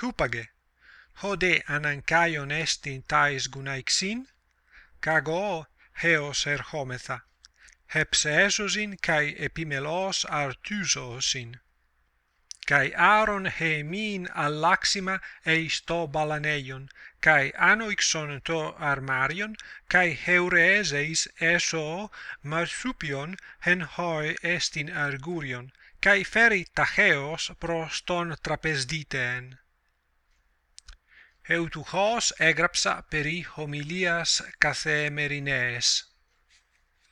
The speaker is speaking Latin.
hupage. Hode anankaion estin tais gunaixin? Kago heos erhometha hepseesosin kai epimelos artysosin kai aaron heemin alaxima eis to balaneion kai anoixon to armarion kai heureseis eso marsupion hen hoi estin argurion kai feri tacheos προς τον τραπεζδίteen Ευτυχώς έγραψα περί ομιλίας καθημερινές